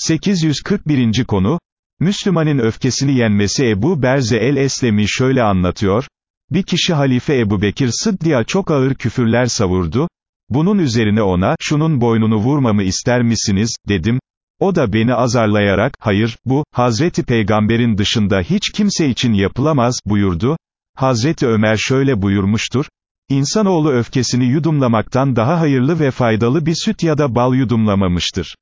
841. konu, Müslümanın öfkesini yenmesi Ebu Berze el-Eslemi şöyle anlatıyor, bir kişi halife Ebu Bekir Sıddık'a çok ağır küfürler savurdu, bunun üzerine ona, şunun boynunu vurmamı ister misiniz, dedim, o da beni azarlayarak, hayır, bu, Hazreti Peygamber'in dışında hiç kimse için yapılamaz, buyurdu, Hazreti Ömer şöyle buyurmuştur, İnsanoğlu öfkesini yudumlamaktan daha hayırlı ve faydalı bir süt ya da bal yudumlamamıştır.